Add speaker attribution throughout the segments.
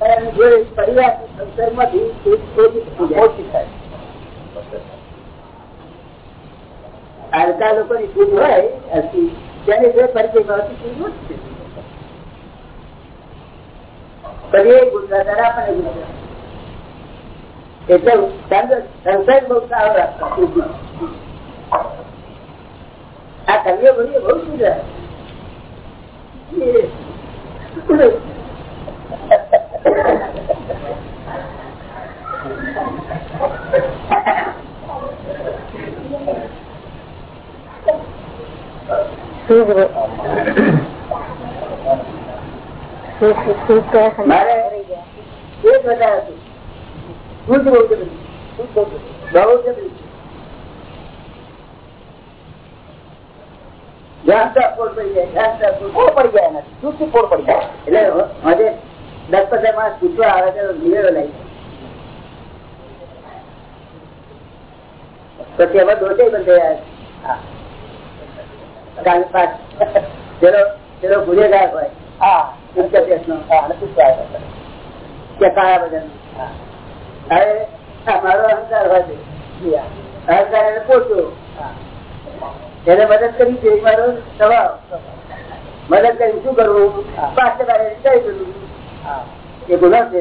Speaker 1: થાય. હલકા લોકોની છૂટ હોય એટલે સંસાર બહુ સારો રાખતા આ કવિઓ બધી બહુ સુધરા મારે એ જ વધારે હતું શુદ્ધ બહુ જબરી બહુ જબરી જાણતા પોળ પડી જાય જાણતા પોળ પડી જાય એનાથી શુદ્ધ પોળ પડી જાય એટલે હજે દસ પચાસ માણસ પૂછવા આવે તો નિવેડો લઈ પછી હવે દોષે બંધ થયા પેલો પેલો ગુનેગાર હોય. હા. કે કાળા બદલ હવે મારો અહંકાર હોય અહંકાર એને પોતો એને મદદ કરી છે મારો સ્વભાવ. મદદ કરી શું કરવું? પાસે કઈ કરવું એ ગુનો છે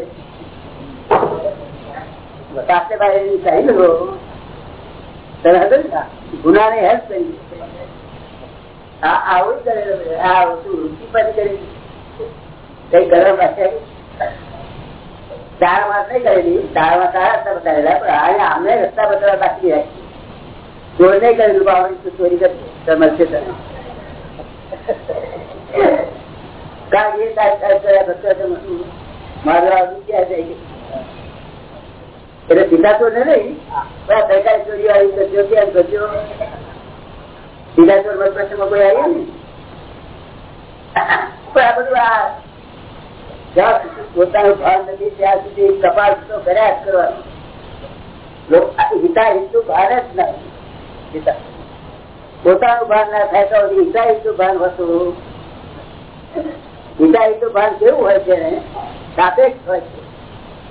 Speaker 1: પાસે તને હતો ને? ગુના ને હેલ્પ કરી. આવું કરેલું આ રુચિ પછી કરી. કઈ કરવા પાસે ચાર માસ નહીં કરેલી ચારમાં સારા રસ્તા બતાવેલા, પણ અહીંયા અમને રસ્તા બતાવવા બાકી રહ્યા ચોર નહીં કરેલું બાવળી ચોરી સરકારી ચોરી આવી ગયો ક્યાં ગયો સીધા ચોર પ્રશ્નમાં કોઈ આવ્યા ને આ બધું આ જ્યાં સુધી પોતાનું ભાન નથી, ત્યાં સુધી તપાસ તો કર્યા જ કરવાનું. હિતા હિતુ ભાન જ નથી પોતાનું ભાન ના થાય તો હિતા હિતુ ભાન હતું. હિતા હિતુ ભાન કેવું હોય છે સાપેક્ષ હોય છે.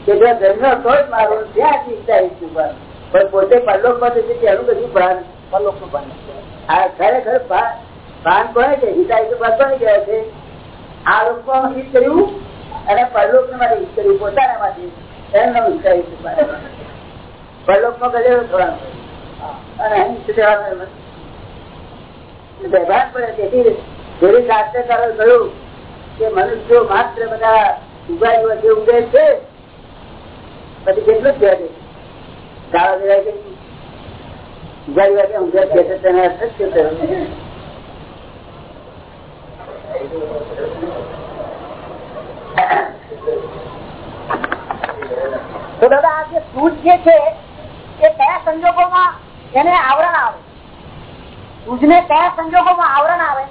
Speaker 1: કે જો જન્મ તો જ મારો ત્યાં હિતા હિતુ ભાન. પણ પોતે પલ્લોકમાં છે તેનું બધું ભાન પલ્લોકનું ભાન આ ખરેખર ભાન કોને છે હિતા હિતુ ભાન કોને કહેવાય છે? આ લોકો કર્યું? અને પરલોક ને હિત કર્યું પોતાના માંથી એમને હિત પરલોકમાં ગયેલો થવાનું અને બેભાન પડે તેથી જેવી શાસ્ત્રકારો કહ્યું કે મનુષ્યો માત્ર બધા ઉગાડીઓ જે ઉગે છે. પછી કેટલું જ કહેવાય ગાળો દેવાય કે ઉગાડી વાગે ઊંઘે છે. તેને અર્થ જ થયો
Speaker 2: તો દાદા આ જે છે એ કયા સંજોગોમાં એને આવરણ આવે? ઉજને કયા સંજોગોમાં આવરણ આવે?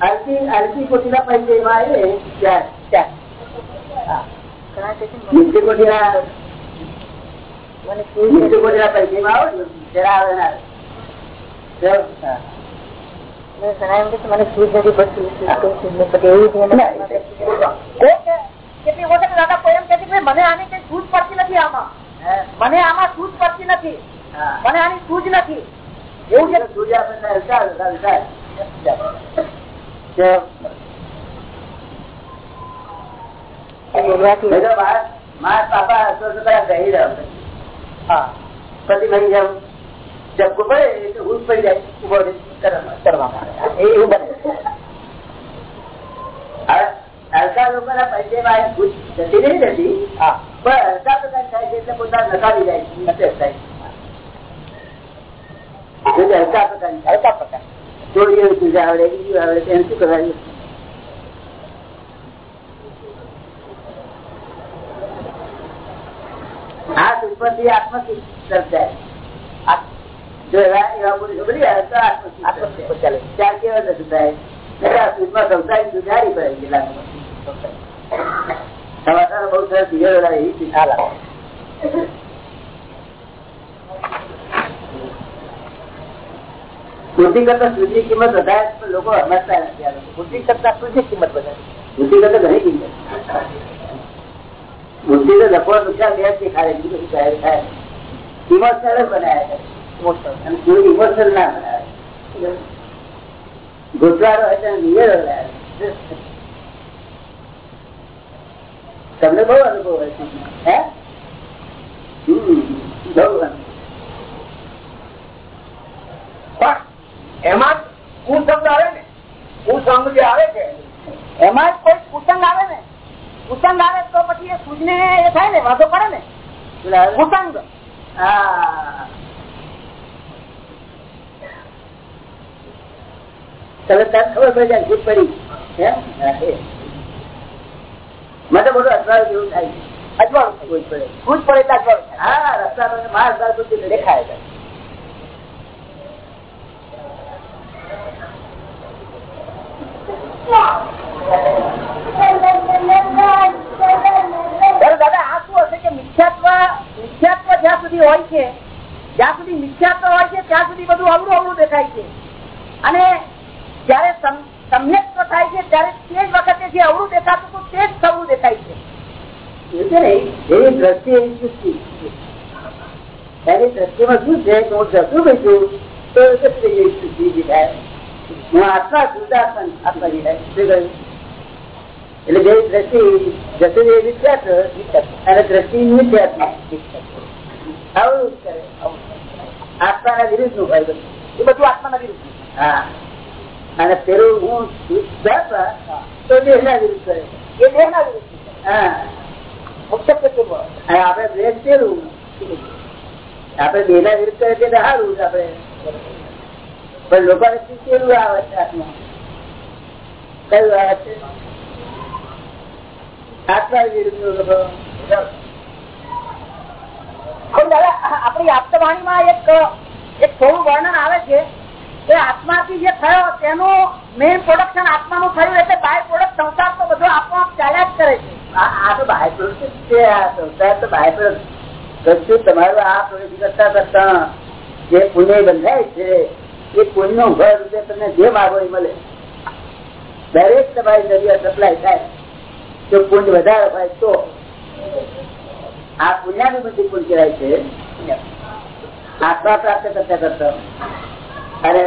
Speaker 1: અરસી અરસી કોટીના પરિચયમાં આવે ત્યાર ત્યાર નીચે કોટીના નીચે કોટીના પરિચયમાં આવે ને જરા આવે
Speaker 2: મને સૂજ નથી પડતી એવું કેટલી વખત દાદા કોઈ એમ કે મને આની કઈ સૂઝ પડતી નથી આમાં મને આમાં સૂઝ પડતી નથી. મને આની સૂઝ નથી.
Speaker 1: એવું છે? જતી નહીં રહેતી પણ હલકા પ્રકાર થાય છે એટલે પોતાના નકારી જાય નથી થાય હલકા પ્રકાર હલકા પ્રકાર ચોરીઓ પૂજા આવડે બીજું આવડે તેને શું કરાયું આ ઉત્પત્તિ આત્મસિદ્ધ સર્જાય જો એવા એવા પુરુષો બધી તો આત્મસિદ્ધ ચાલે. ચાર કેવા નથી થાય સુધમાં સંસારી સુધારી પડે કેટલાક સમાચાર બહુ સરસ દિવેલા એવી શીખા લાગે. બુદ્ધિ કરતા સુધી કિંમત વધારે લોકો સમજતા નથી બુદ્ધિ કરતા સુધી કિંમત વધારે બુદ્ધિ કરતા ઘણી કિંમત બુદ્ધિ તો લખો નુકસાન બે જ દેખાડે બીજું કશું જાહેર થાય. ઇમોશનલ જ બનાવે અને કોઈ ઇમોશનલ ના બનાવે. ગુજવારો હોય તેને નિયરો બનાવે. તમને બહુ અનુભવ હોય છે. હે? હમ બહુ અનુભવ
Speaker 3: પણ એમાં કુસંગ આવે ને. કુસંગ જે આવે છે
Speaker 2: એમાં કોઈ કુસંગ આવે ને. કુસંગ આવે તો પછી એ સૂજ ને એ થાય ને વાંધો પડે ને. કુસંગ.
Speaker 1: હા. ખબર પડી જાય ભૂત પડી. મને બધું અજવાળું જેવું થાય.
Speaker 2: અજવાળું
Speaker 1: ભૂત પડે.
Speaker 2: ભૂત પડે એટલે અજવાળું.
Speaker 1: હા રસ્તા માર દેખાય છે
Speaker 2: ત્યારે દાદા આ શું હશે કે મિથ્યાત્વ સુધી હોય છે. જ્યાં સુધી મિથ્યાત્વ હોય છે, ત્યાં સુધી બધું અવળું અવળું દેખાય છે. અને જયારે સમ- સમ્યક્ત્વ થાય છે, ત્યારે તે જ વખતે જે અવળું દેખાતું હતું, તે જ સવળું દેખાય છે.
Speaker 1: એવી એટલે જે દ્રષ્ટિ, જતું એ વિખ્યાત અને દ્રષ્ટિ નિખ્યાત આવું કરે. આત્માના નું ભાઈ બધું
Speaker 2: આત્માના વિરુદ્ધ.
Speaker 1: પેલું હું તો દેહના વિરુદ્ધ કરે.
Speaker 2: એ દેહના વિરુદ્ધ
Speaker 1: પેલું કરીએ તે સારું આપડે પણ લોકોને કેવું આવે છે આત્મા? કયું આવે છે આત્મા વિરુદ્ધનું લોકો
Speaker 2: આપણી આપતવાણીમાં એક એક થોડું વર્ણન આવે છે કે આત્માથી જે થયો તેનું મેઇન પ્રોડક્શન આત્માનું થયું એટલે બાય પ્રોડક્ટ સંસાર તો બધો આપોઆપ ચાલ્યા જ કરે છે.
Speaker 1: આ તો બાય પ્રોડક્ટ છે એ પુણ્યનું ઘર રૂપે તમને જે માગો મળે. દરેક તમારી થાય. વધારે હોય તો. આ પુણ્યાનું બધી પુણ્ય કહેવાય છે. આત્મા પ્રાપ્ત કરતા કરતો અને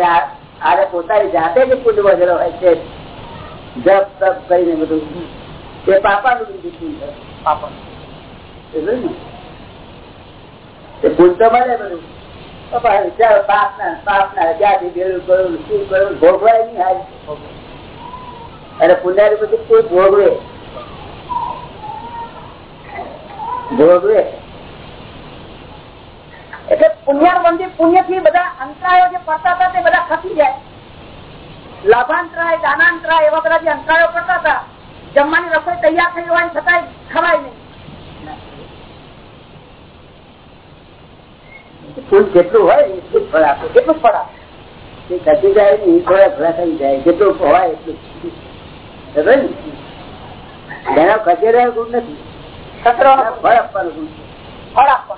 Speaker 1: આને પોતાની જાતે જ કુંડ વધેલો હોય છે જપ તપ કરીને બધું એ પાપાનું બીજું કુંડ પાપા સમજ્યું ને? તો તો પાપના પાપના જ્યાંથી ભેળું કરવું ભોગવાય નહીં હારી અને પુણ્યાની બધું કોઈ ભોગવે ભોગવે
Speaker 2: એટલે પુણ્યાનુબંધી પુણ્યથી બધા અંતરાયો જે પડતા હતા તે બધા ખસી જાય. લાભાંતરાય દાનાંતરાય એવા બધા જે અંતરાયો પડતા હતા જમવાની રસોઈ તૈયાર થઈ હોય છતાંય ખવાય નહીં.
Speaker 1: જેટલું હોય એટલું ફળ આપે.
Speaker 2: કેટલું ફળ આપે.
Speaker 1: ખસી જાય ને થોડા થઈ જાય. જેટલું હોય એટલું? એનો ખસેડવાનો ગુણ નથી. ફળ આપવાનો ગુણ
Speaker 2: ફળ આપવાનો.